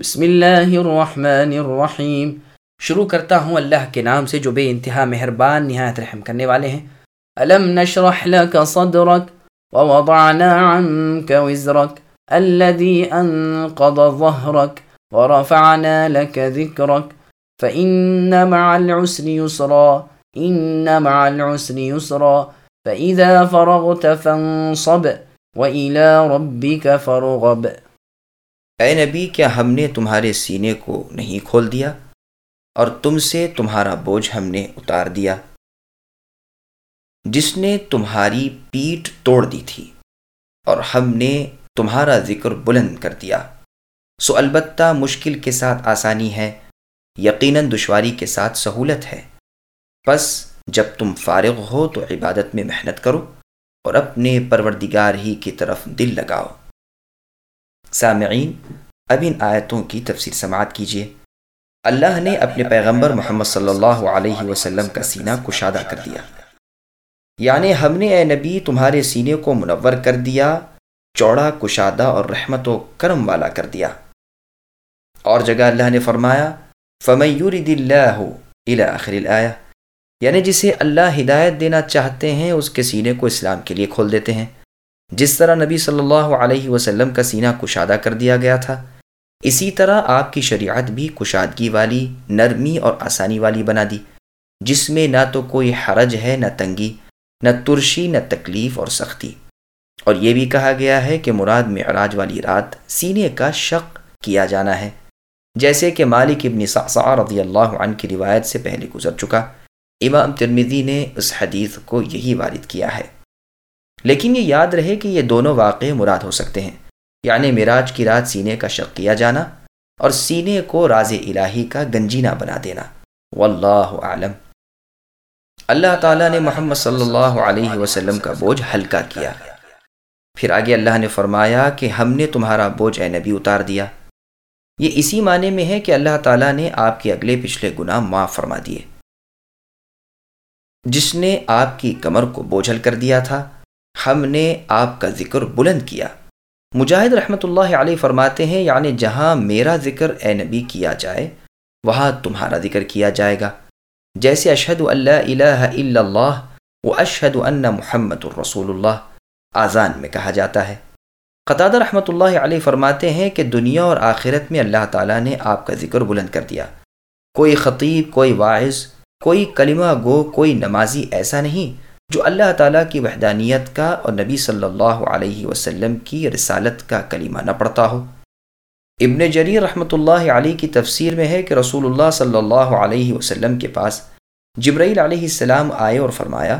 بسم اللہ الرحمن الرحیم شروع کرتا ہوں اللہ کے نام سے جو بے انتہا مہربان نہایت رحم کرنے والے ہیں۔ الم نشرح لك صدرك ووضعنا عنك وزرك الذي انقض ظهرك ورفعنا لك ذكرك فإن مع العسر يسرا إن مع العسر يسرا فإذا فرغت فانصب وإلى ربك فرغب اے نبی، کیا ہم نے تمہارے سینے کو نہیں کھول دیا؟ اور تم سے تمہارا بوجھ ہم نے اتار دیا۔ جس نے تمہاری پیٹ توڑ دی تھی، اور ہم نے تمہارا ذکر بلند کر دیا۔ سو البتہ مشکل کے ساتھ آسانی ہے، یقیناً دشواری کے ساتھ سہولت ہے۔ بس جب تم فارغ ہو تو عبادت میں محنت کرو اور اپنے پروردگار ہی کی طرف دل لگاؤ۔ سامعین اب ان آیتوں کی تفسیر سماعت کیجیے۔ اللہ نے اپنے پیغمبر محمد صلی اللہ علیہ وسلم کا سینہ کشادہ کر دیا۔ یعنی ہم نے اے نبی تمہارے سینے کو منور کر دیا، چوڑا، کشادہ اور رحمت و کرم والا کر دیا۔ اور جگہ اللہ نے فرمایا فمیور آخر الآیہ یعنی جسے اللہ ہدایت دینا چاہتے ہیں، اس کے سینے کو اسلام کے لیے کھول دیتے ہیں۔ جس طرح نبی صلی اللہ علیہ وسلم کا سینہ کشادہ کر دیا گیا تھا، اسی طرح آپ کی شریعت بھی کشادگی والی، نرمی اور آسانی والی بنا دی، جس میں نہ تو کوئی حرج ہے، نہ تنگی، نہ ترشی، نہ تکلیف اور سختی۔ اور یہ بھی کہا گیا ہے کہ مراد معراج والی رات سینے کا شق کیا جانا ہے۔ جیسے کہ مالک ابن سعصع رضی اللہ عنہ کی روایت سے پہلے گزر چکا، امام ترمیدی نے اس حدیث کو یہی وارد کیا ہے۔ لیکن یہ یاد رہے کہ یہ دونوں واقع مراد ہو سکتے ہیں۔ یعنی معراج کی رات سینے کا شق کیا جانا اور سینے کو راز الہی کا گنجینہ بنا دینا۔ واللہ عالم اللہ تعالیٰ نے محمد صلی اللہ علیہ وسلم کا بوجھ ہلکا کیا۔ پھر آگے اللہ نے فرمایا کہ ہم نے تمہارا بوجھ اے نبی اتار دیا۔ یہ اسی معنی میں ہے کہ اللہ تعالیٰ نے آپ کے اگلے پچھلے گناہ معاف فرما دیے۔ جس نے آپ کی کمر کو بوجھل کر دیا تھا ہم نے آپ کا ذکر بلند کیا۔ مجاہد رحمۃ اللہ علیہ فرماتے ہیں یعنی جہاں میرا ذکر اے نبی کیا جائے، وہاں تمہارا ذکر کیا جائے گا۔ جیسے اشہد اللہ الہ الا اللہ و اشہد ان محمد الرسول اللہ آزان میں کہا جاتا ہے۔ قطع رحمۃ اللہ علیہ فرماتے ہیں کہ دنیا اور آخرت میں اللہ تعالیٰ نے آپ کا ذکر بلند کر دیا۔ کوئی خطیب، کوئی واعظ، کوئی کلمہ گو، کوئی نمازی، ایسا نہیں۔ جو اللہ تعالیٰ کی وحدانیت کا اور نبی صلی اللہ علیہ وسلم کی رسالت کا کلمہ نہ پڑھتا ہو۔ ابن جری رحمۃ اللہ علیہ کی تفسیر میں ہے کہ رسول اللہ صلی اللہ علیہ وسلم کے پاس جبرائیل علیہ السلام آئے اور فرمایا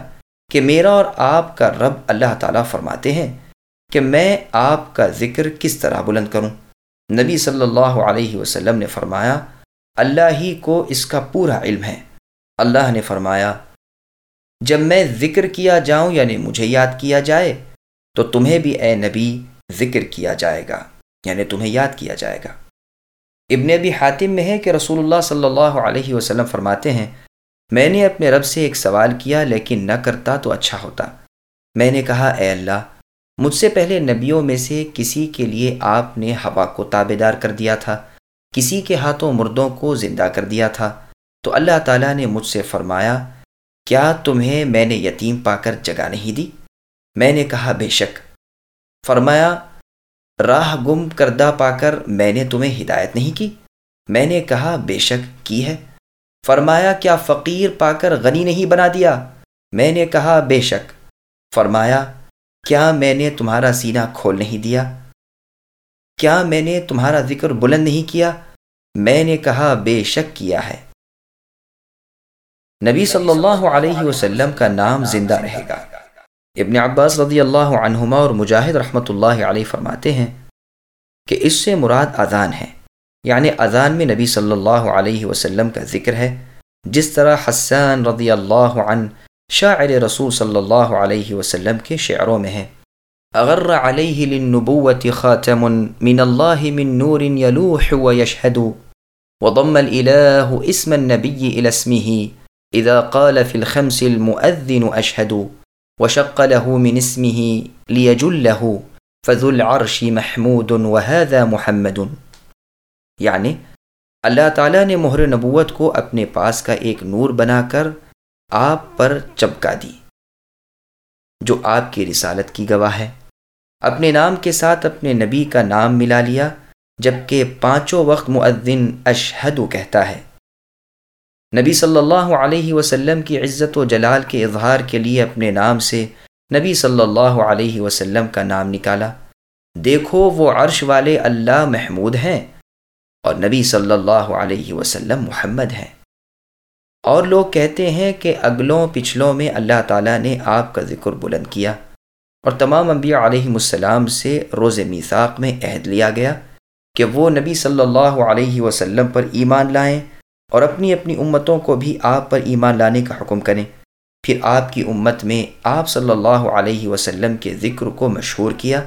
کہ میرا اور آپ کا رب اللہ تعالیٰ فرماتے ہیں کہ میں آپ کا ذکر کس طرح بلند کروں؟ نبی صلی اللہ علیہ وسلم نے فرمایا، اللہ ہی کو اس کا پورا علم ہے۔ اللہ نے فرمایا جب میں ذکر کیا جاؤں یعنی مجھے یاد کیا جائے، تو تمہیں بھی اے نبی ذکر کیا جائے گا یعنی تمہیں یاد کیا جائے گا۔ ابن ابی حاتم میں ہے کہ رسول اللہ صلی اللہ علیہ وسلم فرماتے ہیں، میں نے اپنے رب سے ایک سوال کیا، لیکن نہ کرتا تو اچھا ہوتا۔ میں نے کہا، اے اللہ، مجھ سے پہلے نبیوں میں سے کسی کے لیے آپ نے ہوا کو تابے دار کر دیا تھا، کسی کے ہاتھوں مردوں کو زندہ کر دیا تھا۔ تو اللہ تعالیٰ نے مجھ سے فرمایا کیا تمہیں میں نے یتیم پا کر جگہ نہیں دی؟ میں نے کہا، بے شک۔ فرمایا، راہ گم کردہ پا کر میں نے تمہیں ہدایت نہیں کی۔ میں نے کہا، بے شک، کی ہے؟ فرمایا، کیا فقیر پا کر غنی نہیں بنا دیا؟ میں نے کہا، بے شک۔ فرمایا، کیا میں نے تمہارا سینہ کھول نہیں دیا؟ کیا میں نے تمہارا ذکر بلند نہیں کیا؟ میں نے کہا، بے شک، کیا ہے۔ نبی صلی اللہ علیہ وسلم کا نام زندہ رہے گا۔ ابن عباس رضی اللہ عنہما اور مجاہد رحمۃ اللہ علیہ فرماتے ہیں کہ اس سے مراد اذان ہے۔ یعنی اذان میں نبی صلی اللہ علیہ وسلم کا ذکر ہے۔ جس طرح حسان رضی اللہ عنہ شاعر رسول صلی اللہ علیہ وسلم کے شعروں میں ہے۔ اغر علیہ للنبوت خاتم من اللہ من نور يلوح ويشهد وضم الالہ اسم النبی الى اسمه اذا قال في الخمس المؤذن اشهد وشق له من اسمه ليجله، فذو العرش محمود وهذا محمد. یعنی اللہ تعالیٰ نے مہر نبوت کو اپنے پاس کا ایک نور بنا کر آپ پر چپکا دی، جو آپ کی رسالت کی گواہ ہے۔ اپنے نام کے ساتھ اپنے نبی کا نام ملا لیا، جبکہ پانچوں وقت معدن اشہدو کہتا ہے۔ نبی صلی اللہ علیہ وسلم کی عزت و جلال کے اظہار کے لیے اپنے نام سے نبی صلی اللہ علیہ وسلم کا نام نکالا۔ دیکھو وہ عرش والے اللہ محمود ہیں اور نبی صلی اللہ علیہ وسلم محمد ہیں۔ اور لوگ کہتے ہیں کہ اگلوں پچھلوں میں اللہ تعالیٰ نے آپ کا ذکر بلند کیا اور تمام انبیاء علیہ السلام سے روز میثاق میں عہد لیا گیا کہ وہ نبی صلی اللہ علیہ وسلم پر ایمان لائیں۔ اور اپنی اپنی امتوں کو بھی آپ پر ایمان لانے کا حکم کریں۔ پھر آپ کی امت میں آپ صلی اللہ علیہ وسلم کے ذکر کو مشہور کیا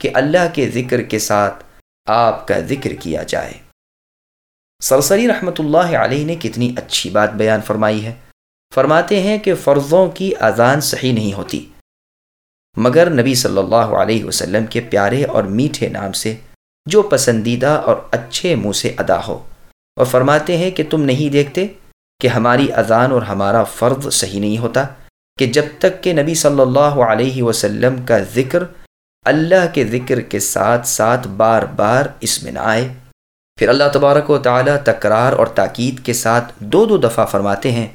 کہ اللہ کے ذکر کے ساتھ آپ کا ذکر کیا جائے۔ سرسری رحمۃ اللہ علیہ نے کتنی اچھی بات بیان فرمائی ہے۔ فرماتے ہیں کہ فرضوں کی اذان صحیح نہیں ہوتی۔ مگر نبی صلی اللہ علیہ وسلم کے پیارے اور میٹھے نام سے جو پسندیدہ اور اچھے منہ سے ادا ہو۔ اور فرماتے ہیں کہ تم نہیں دیکھتے کہ ہماری اذان اور ہمارا فرض صحیح نہیں ہوتا، کہ جب تک کہ نبی صلی اللہ علیہ وسلم کا ذکر اللہ کے ذکر کے ساتھ ساتھ بار بار اس میں نہ آئے۔ پھر اللہ تبارک و تعالیٰ تکرار اور تاکید کے ساتھ دو دو دفعہ فرماتے ہیں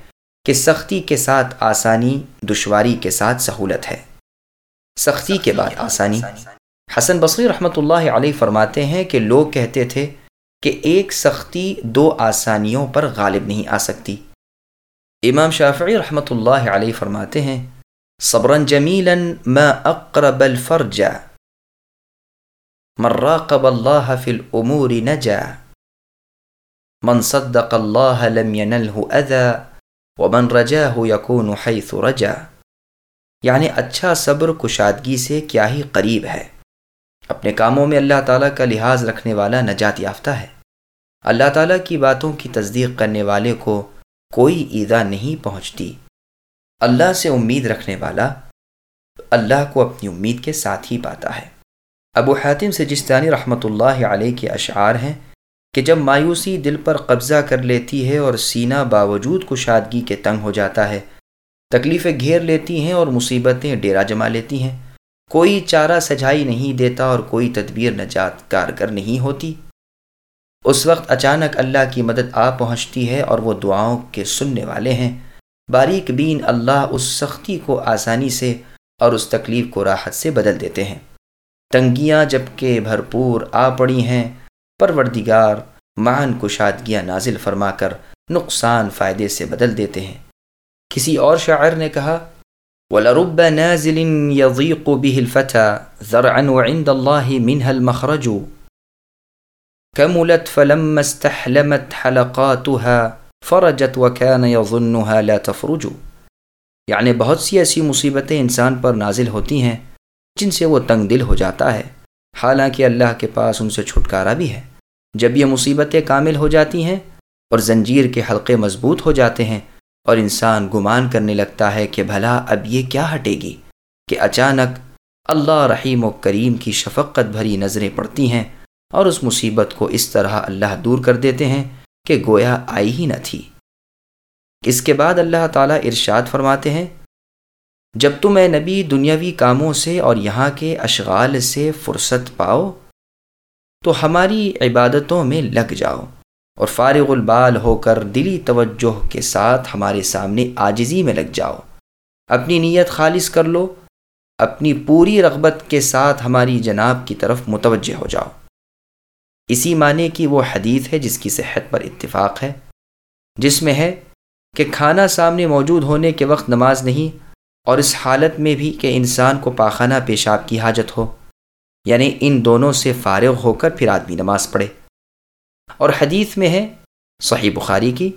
کہ سختی کے ساتھ آسانی، دشواری کے ساتھ سہولت ہے۔ سختی کے بعد آسانی۔ حسن بصری رحمۃ اللہ علیہ فرماتے ہیں کہ لوگ کہتے تھے کہ ایک سختی دو آسانیوں پر غالب نہیں آ سکتی۔ امام شافعی رحمۃ اللہ علیہ فرماتے ہیں صبرن جمیلا ما اقرب الفرج، من راقب اللہ فی الامور نجا، من صدق اللہ لم ينله اذى ومن رجاه يكون حيث رجا۔ یعنی اچھا صبر کشادگی سے کیا ہی قریب ہے۔ اپنے کاموں میں اللہ تعالیٰ کا لحاظ رکھنے والا نجات یافتہ ہے۔ اللہ تعالیٰ کی باتوں کی تصدیق کرنے والے کو کوئی ایزا نہیں پہنچتی۔ اللہ سے امید رکھنے والا اللہ کو اپنی امید کے ساتھ ہی پاتا ہے۔ ابو حاتم سے جستانی رحمۃ اللہ علیہ کے اشعار ہیں کہ جب مایوسی دل پر قبضہ کر لیتی ہے اور سینہ باوجود کشادگی کے تنگ ہو جاتا ہے، تکلیفیں گھیر لیتی ہیں اور مصیبتیں ڈیرا جما لیتی ہیں۔ کوئی چارہ سجائی نہیں دیتا اور کوئی تدبیر نجات کارگر نہیں ہوتی۔ اس وقت اچانک اللہ کی مدد آ پہنچتی ہے اور وہ دعاؤں کے سننے والے ہیں۔ باریک بین اللہ اس سختی کو آسانی سے اور اس تکلیف کو راحت سے بدل دیتے ہیں۔ تنگیاں جبکہ بھرپور آ پڑی ہیں، پروردگار مان کشادگیاں نازل فرما کر نقصان فائدے سے بدل دیتے ہیں۔ کسی اور شاعر نے کہا، ولرب نازل يضيق به الفتى ذرعا وعند الله منها المخرج۔ كملت فلما استحلمت حلقاتها فرجت وكان يظنها لا تفرج. یعنی بہت سی ایسی مصیبتیں انسان پر نازل ہوتی ہیں جن سے وہ تنگ دل ہو جاتا ہے۔ حالانکہ اللہ کے پاس ان سے چھٹکارا بھی ہے۔ جب یہ مصیبتیں کامل ہو جاتی ہیں اور زنجیر کے حلقے مضبوط ہو جاتے ہیں اور انسان گمان کرنے لگتا ہے کہ بھلا اب یہ کیا ہٹے گی؟ کہ اچانک اللہ رحیم و کریم کی شفقت بھری نظریں پڑتی ہیں۔ اور اس مصیبت کو اس طرح اللہ دور کر دیتے ہیں کہ گویا آئی ہی نہ تھی۔ اس کے بعد اللہ تعالیٰ ارشاد فرماتے ہیں، جب تم اے نبی دنیاوی کاموں سے اور یہاں کے اشغال سے فرصت پاؤ، تو ہماری عبادتوں میں لگ جاؤ اور فارغ البال ہو کر دلی توجہ کے ساتھ ہمارے سامنے آجزی میں لگ جاؤ۔ اپنی نیت خالص کر لو، اپنی پوری رغبت کے ساتھ ہماری جناب کی طرف متوجہ ہو جاؤ۔ اسی معنی کی وہ حدیث ہے جس کی صحت پر اتفاق ہے، جس میں ہے کہ کھانا سامنے موجود ہونے کے وقت نماز نہیں اور اس حالت میں بھی کہ انسان کو پاخانہ پیشاب کی حاجت ہو یعنی ان دونوں سے فارغ ہو کر پھر آدمی نماز پڑھے۔ اور حدیث میں ہے صحیح بخاری کی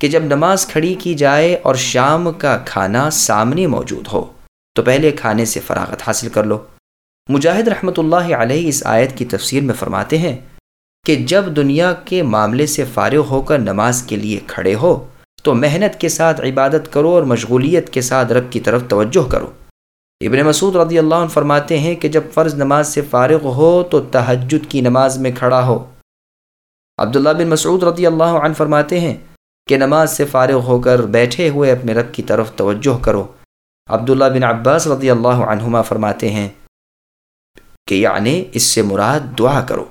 کہ جب نماز کھڑی کی جائے اور شام کا کھانا سامنے موجود ہو، تو پہلے کھانے سے فراغت حاصل کر لو۔ مجاہد رحمۃ اللہ علیہ اس آیت کی تفسیر میں فرماتے ہیں کہ جب دنیا کے معاملے سے فارغ ہو کر نماز کے لیے کھڑے ہو، تو محنت کے ساتھ عبادت کرو اور مشغولیت کے ساتھ رب کی طرف توجہ کرو۔ ابن مسعود رضی اللہ عنہ فرماتے ہیں کہ جب فرض نماز سے فارغ ہو، تو تہجد کی نماز میں کھڑا ہو۔ عبداللہ بن مسعود رضی اللہ عنہ فرماتے ہیں کہ نماز سے فارغ ہو کر بیٹھے ہوئے اپنے رب کی طرف توجہ کرو۔ عبداللہ بن عباس رضی اللہ عنہما فرماتے ہیں کہ یعنی اس سے مراد دعا کرو۔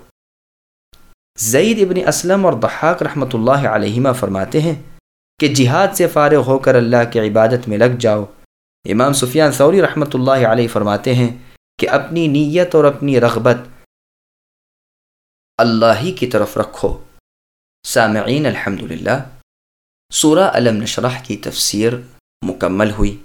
زید ابن اسلم اور ضحاک رحمۃ اللہ علیہما فرماتے ہیں کہ جہاد سے فارغ ہو کر اللہ کی عبادت میں لگ جاؤ۔ امام سفیان ثوری رحمۃ اللہ علیہ فرماتے ہیں کہ اپنی نیت اور اپنی رغبت اللہ ہی کی طرف رکھو۔ سامعین الحمد للہ سورہ علم نشرح کی تفسیر مکمل ہوئی۔